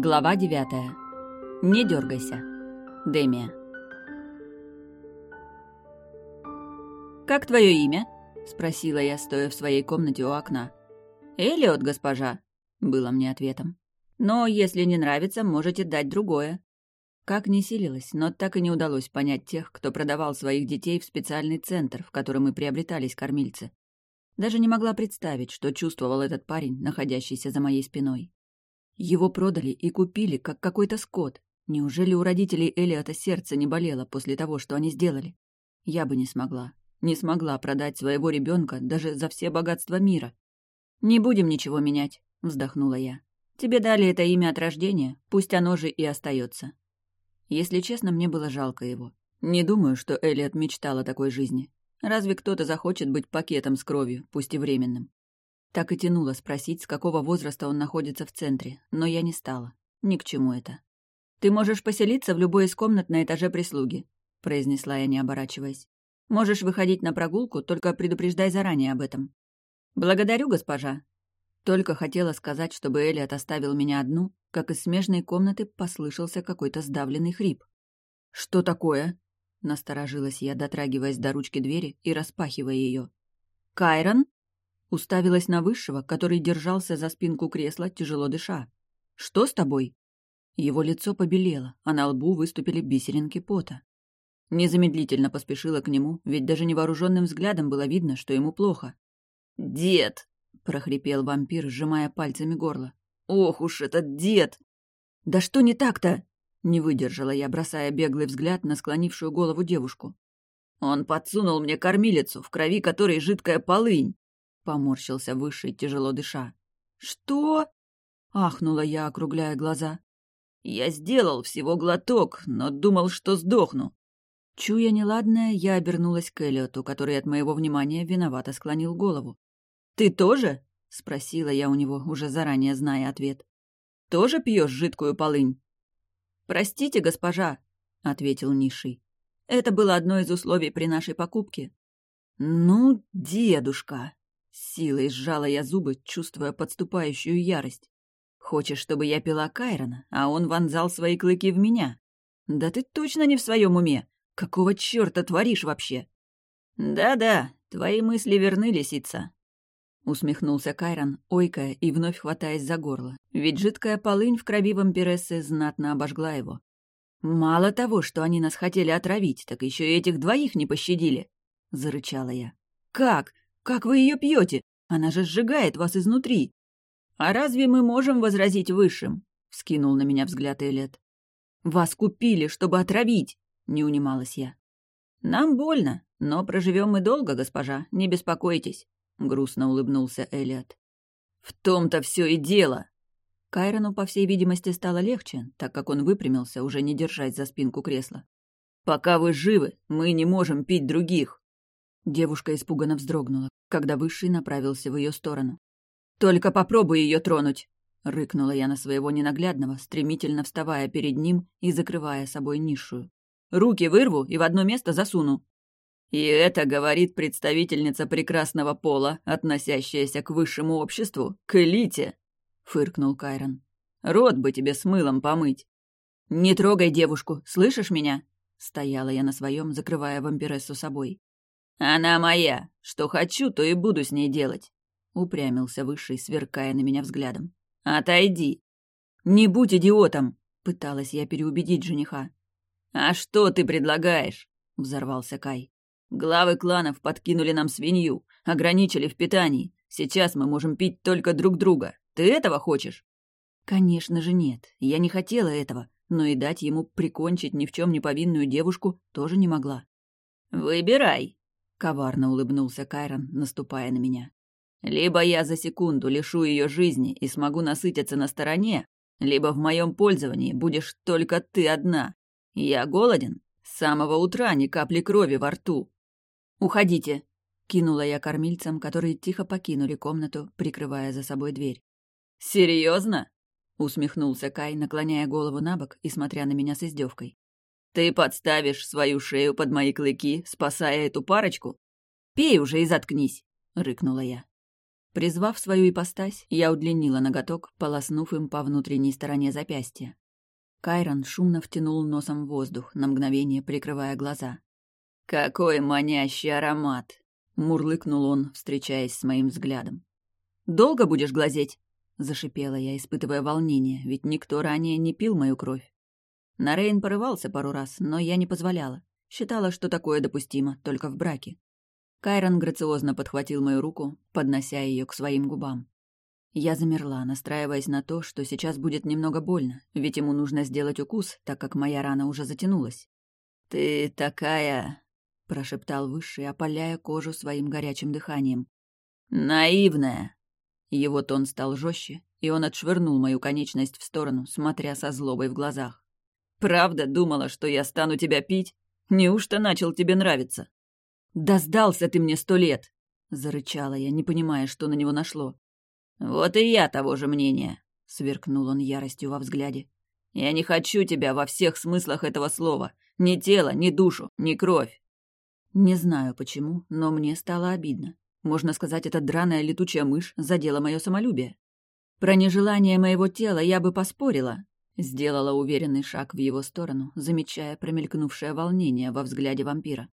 Глава девятая. Не дергайся. Демия. «Как твое имя?» — спросила я, стоя в своей комнате у окна. «Элиот, госпожа», — было мне ответом. «Но если не нравится, можете дать другое». Как не силилась, но так и не удалось понять тех, кто продавал своих детей в специальный центр, в котором и приобретались кормильцы. Даже не могла представить, что чувствовал этот парень, находящийся за моей спиной. Его продали и купили, как какой-то скот. Неужели у родителей Элиота сердце не болело после того, что они сделали? Я бы не смогла. Не смогла продать своего ребенка даже за все богатства мира. «Не будем ничего менять», — вздохнула я. «Тебе дали это имя от рождения, пусть оно же и остается. Если честно, мне было жалко его. Не думаю, что Элиот мечтал о такой жизни. Разве кто-то захочет быть пакетом с кровью, пусть и временным? Так и тянуло спросить, с какого возраста он находится в центре, но я не стала. Ни к чему это. «Ты можешь поселиться в любой из комнат на этаже прислуги», — произнесла я, не оборачиваясь. «Можешь выходить на прогулку, только предупреждай заранее об этом». «Благодарю, госпожа». Только хотела сказать, чтобы Элиот оставил меня одну, как из смежной комнаты послышался какой-то сдавленный хрип. «Что такое?» — насторожилась я, дотрагиваясь до ручки двери и распахивая ее. «Кайрон?» Уставилась на Высшего, который держался за спинку кресла, тяжело дыша. «Что с тобой?» Его лицо побелело, а на лбу выступили бисеринки пота. Незамедлительно поспешила к нему, ведь даже невооруженным взглядом было видно, что ему плохо. «Дед!» — прохрипел вампир, сжимая пальцами горло. «Ох уж этот дед!» «Да что не так-то?» — не выдержала я, бросая беглый взгляд на склонившую голову девушку. «Он подсунул мне кормилицу, в крови которой жидкая полынь!» Поморщился Высший, тяжело дыша. «Что?» — ахнула я, округляя глаза. «Я сделал всего глоток, но думал, что сдохну». Чуя неладное, я обернулась к Эллиоту, который от моего внимания виновато склонил голову. «Ты тоже?» — спросила я у него, уже заранее зная ответ. «Тоже пьешь жидкую полынь?» «Простите, госпожа», — ответил Ниший. «Это было одно из условий при нашей покупке». «Ну, дедушка!» силой сжала я зубы, чувствуя подступающую ярость. «Хочешь, чтобы я пила Кайрона, а он вонзал свои клыки в меня? Да ты точно не в своем уме! Какого черта творишь вообще?» «Да-да, твои мысли верны, лисица», — усмехнулся Кайрон, ойкая и вновь хватаясь за горло, ведь жидкая полынь в крови вампирессы знатно обожгла его. «Мало того, что они нас хотели отравить, так еще и этих двоих не пощадили», — зарычала я. «Как? Как вы ее пьете? Она же сжигает вас изнутри. А разве мы можем возразить высшим? Вскинул на меня взгляд Элет. Вас купили, чтобы отравить, не унималась я. Нам больно, но проживем мы долго, госпожа, не беспокойтесь, грустно улыбнулся Элиот. В том-то все и дело. Кайрону, по всей видимости, стало легче, так как он выпрямился, уже не держась за спинку кресла. «Пока вы живы, мы не можем пить других. Девушка испуганно вздрогнула, когда Высший направился в ее сторону. «Только попробуй ее тронуть!» — рыкнула я на своего ненаглядного, стремительно вставая перед ним и закрывая собой низшую. «Руки вырву и в одно место засуну!» «И это говорит представительница прекрасного пола, относящаяся к высшему обществу, к элите!» — фыркнул Кайрон. «Рот бы тебе с мылом помыть!» «Не трогай девушку, слышишь меня?» Стояла я на своем, закрывая вампирессу собой. «Она моя. Что хочу, то и буду с ней делать», — упрямился Высший, сверкая на меня взглядом. «Отойди». «Не будь идиотом», — пыталась я переубедить жениха. «А что ты предлагаешь?» — взорвался Кай. «Главы кланов подкинули нам свинью, ограничили в питании. Сейчас мы можем пить только друг друга. Ты этого хочешь?» «Конечно же нет. Я не хотела этого, но и дать ему прикончить ни в чем не повинную девушку тоже не могла». «Выбирай», Коварно улыбнулся Кайрон, наступая на меня. «Либо я за секунду лишу ее жизни и смогу насытиться на стороне, либо в моем пользовании будешь только ты одна. Я голоден. С самого утра ни капли крови во рту». «Уходите!» — кинула я кормильцам, которые тихо покинули комнату, прикрывая за собой дверь. «Серьезно?» — усмехнулся Кай, наклоняя голову на бок и смотря на меня с издевкой. Ты подставишь свою шею под мои клыки, спасая эту парочку? Пей уже и заткнись, рыкнула я. Призвав свою ипостась, я удлинила ноготок, полоснув им по внутренней стороне запястья. Кайрон шумно втянул носом воздух, на мгновение прикрывая глаза. «Какой манящий аромат!» — мурлыкнул он, встречаясь с моим взглядом. «Долго будешь глазеть?» — зашипела я, испытывая волнение, ведь никто ранее не пил мою кровь. Нарейн порывался пару раз, но я не позволяла. Считала, что такое допустимо, только в браке. Кайрон грациозно подхватил мою руку, поднося ее к своим губам. Я замерла, настраиваясь на то, что сейчас будет немного больно, ведь ему нужно сделать укус, так как моя рана уже затянулась. «Ты такая...» — прошептал Высший, опаляя кожу своим горячим дыханием. «Наивная!» Его тон стал жестче, и он отшвырнул мою конечность в сторону, смотря со злобой в глазах. «Правда думала, что я стану тебя пить? Неужто начал тебе нравиться?» «Да сдался ты мне сто лет!» — зарычала я, не понимая, что на него нашло. «Вот и я того же мнения», — сверкнул он яростью во взгляде. «Я не хочу тебя во всех смыслах этого слова. Ни тело, ни душу, ни кровь». Не знаю почему, но мне стало обидно. Можно сказать, эта драная летучая мышь задела мое самолюбие. Про нежелание моего тела я бы поспорила. Сделала уверенный шаг в его сторону, замечая промелькнувшее волнение во взгляде вампира.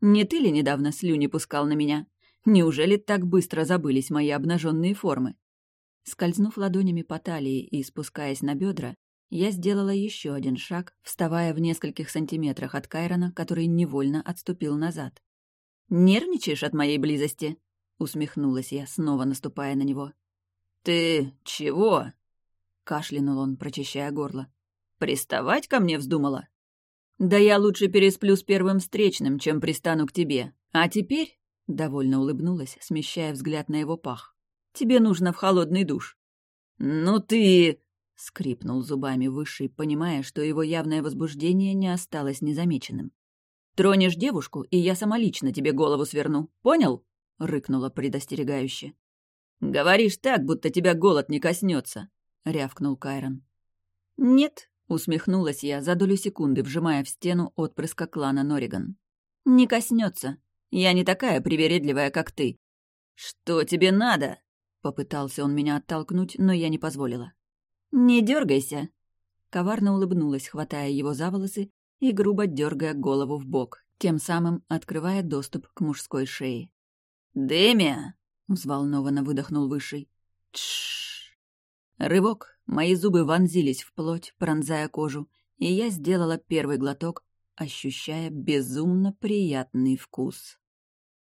Не ты ли недавно слюни пускал на меня? Неужели так быстро забылись мои обнаженные формы? Скользнув ладонями по талии и спускаясь на бедра, я сделала еще один шаг, вставая в нескольких сантиметрах от Кайрона, который невольно отступил назад. «Нервничаешь от моей близости?» — усмехнулась я, снова наступая на него. «Ты чего?» — кашлянул он, прочищая горло. «Приставать ко мне вздумала?» «Да я лучше пересплю с первым встречным, чем пристану к тебе. А теперь...» — довольно улыбнулась, смещая взгляд на его пах. «Тебе нужно в холодный душ». «Ну ты...» — скрипнул зубами Высший, понимая, что его явное возбуждение не осталось незамеченным. «Тронешь девушку, и я сама лично тебе голову сверну. Понял?» — рыкнула предостерегающе. «Говоришь так, будто тебя голод не коснется», — рявкнул Кайрон. «Нет», Усмехнулась я за долю секунды, вжимая в стену отпрыска клана Нориган. «Не коснется. Я не такая привередливая, как ты». «Что тебе надо?» Попытался он меня оттолкнуть, но я не позволила. «Не дергайся. Коварно улыбнулась, хватая его за волосы и грубо дергая голову в бок, тем самым открывая доступ к мужской шее. «Демия!» — взволнованно выдохнул Высший. Тш. Рывок, Мои зубы вонзились в плоть, пронзая кожу, и я сделала первый глоток, ощущая безумно приятный вкус.